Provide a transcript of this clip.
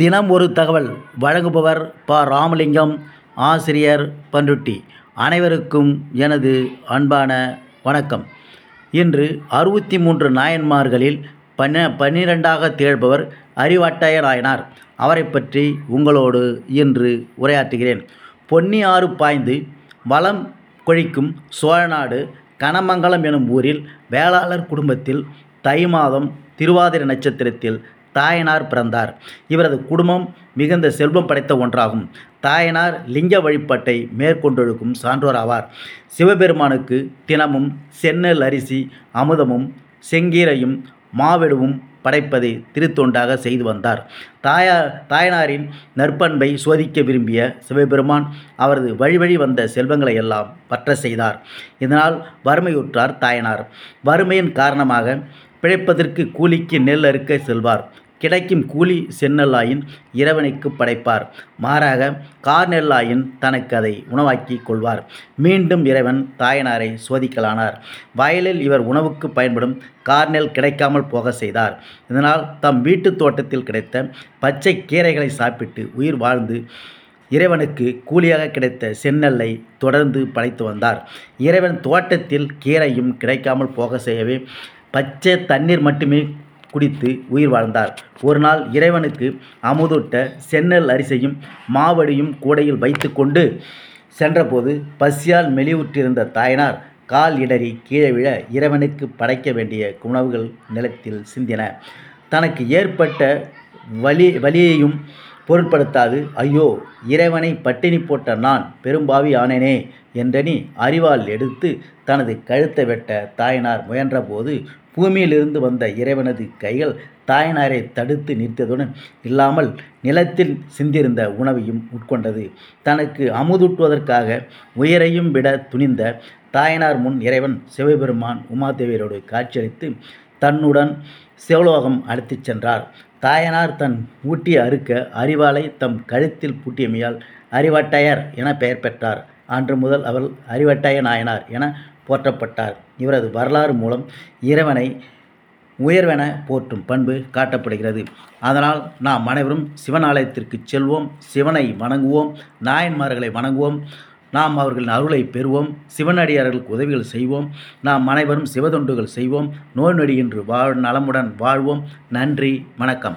தினம் ஒரு தகவல் வழங்குபவர் ப. ராமலிங்கம் ஆசிரியர் பண்ருட்டி அனைவருக்கும் எனது அன்பான வணக்கம். இன்று அறுபத்தி மூன்று நாயன்மார்களில் பன்ன பன்னிரெண்டாக திகழ்பவர் அறிவாட்டாய நாயனார் அவரை பற்றி உங்களோடு இன்று உரையாற்றுகிறேன். பொன்னி ஆறு பாய்ந்து வளம் கொழிக்கும் சோழநாடு கனமங்கலம் எனும் ஊரில் வேளாளர் குடும்பத்தில் தை மாதம் திருவாதிரை நட்சத்திரத்தில் தாயனார் பிறந்தார். இவரது குடும்பம் மிகுந்த செல்வம் படைத்த ஒன்றாகும். தாயனார் லிங்க வழிபாட்டை மேற்கொண்டொழுக்கும் சான்றோர் ஆவார். சிவபெருமானுக்கு தினமும் செந்நெல் அரிசி அமுதமும் செங்கீரையும் மாவெடுவும் படைப்பதை திருத்தொண்டாக செய்து வந்தார். தாயா தாயனாரின் நற்பண்பை சோதிக்க விரும்பிய சிவபெருமான் அவரது வழிவழி வந்த செல்வங்களை எல்லாம் பற்ற செய்தார். இதனால் வறுமையுற்றார் தாயனார். வறுமையின் காரணமாக பிழைப்பதற்கு கூலிக்கு நெல் அறுக்க செல்வார். கிடைக்கும் கூலி செந்நெல்லாயின் இறைவனுக்கு படைப்பார். மாறாக கார்நெல்லாயின் தனக்கு அதை உணவாக்கி கொள்வார். மீண்டும் இறைவன் தாயனாரை சோதிக்கலானார். வயலில் இவர் உணவுக்கு பயன்படும் கார்நெல் கிடைக்காமல் போக செய்தார். இதனால் தம் வீட்டு தோட்டத்தில் கிடைத்த பச்சை கீரைகளை சாப்பிட்டு உயிர் வாழ்ந்து இறைவனுக்கு கூலியாக கிடைத்த செந்நெல்லை தொடர்ந்து படைத்து வந்தார். இறைவன் தோட்டத்தில் கீரையும் கிடைக்காமல் போக செய்யவே பச்சை தண்ணீர் மட்டுமே குடித்து உயிர் வாழ்ந்தார். ஒரு நாள் இறைவனுக்கு அமுதூட்ட செந்நெல் அரிசையும் மாவடியும் கூடையில் வைத்து கொண்டு சென்றபோது பசியால் மெலிவுற்றிருந்த தாயனார் கால் இடறி கீழே விழ இறைவனுக்கு படைக்க வேண்டிய உணவுகள் நிலத்தில் சிந்தின. தனக்கு ஏற்பட்ட வலி வலியையும் பொருட்படுத்தாது. ஐயோ இறைவனை பட்டினி போட்ட நான் பெரும்பாவி ஆனேனே என்றெனி அறிவால் எடுத்து தனது கழுத்தை வெட்ட தாயனார் முயன்றபோது பூமியிலிருந்து வந்த இறைவனது கைகள் தாயனாரை தடுத்து நிறுத்தியதுடன் இல்லாமல் நிலத்தில் சிந்திருந்த உணவையும் உட்கொண்டது. தனக்கு அமுதூட்டுவதற்காக உயிரையும் விட துணிந்த தாயனார் முன் இறைவன் சிவபெருமான் உமாதேவியரோடு காட்சியளித்து தன்னுடன் சிவலோகம் அழைத்துச் சென்றார். தாயனார் தன் ஊட்டி அறுக்க அறிவாளை தம் கழுத்தில் பூட்டியமையால் அறிவட்டையர் என பெயர் பெற்றார். அன்று முதல் அவர் அறிவட்டைய நாயனார் என போற்றப்பட்டார். இவரது வரலாறு மூலம் இறைவனை உயர்வென போற்றும் பண்பு காட்டப்படுகிறது. அதனால் நாம் அனைவரும் சிவன் ஆலயத்திற்கு செல்வோம் சிவனை வணங்குவோம் நாயன்மார்களை வணங்குவோம் நாம் அவர்களின் அருளை பெறுவோம் சிவனடியார்களுக்கு உதவிகள் செய்வோம் நாம் அனைவரும் சிவதொண்டுகள் செய்வோம் நோய் நொடியின்றி வாழ் நலமுடன் வாழ்வோம். நன்றி வணக்கம்.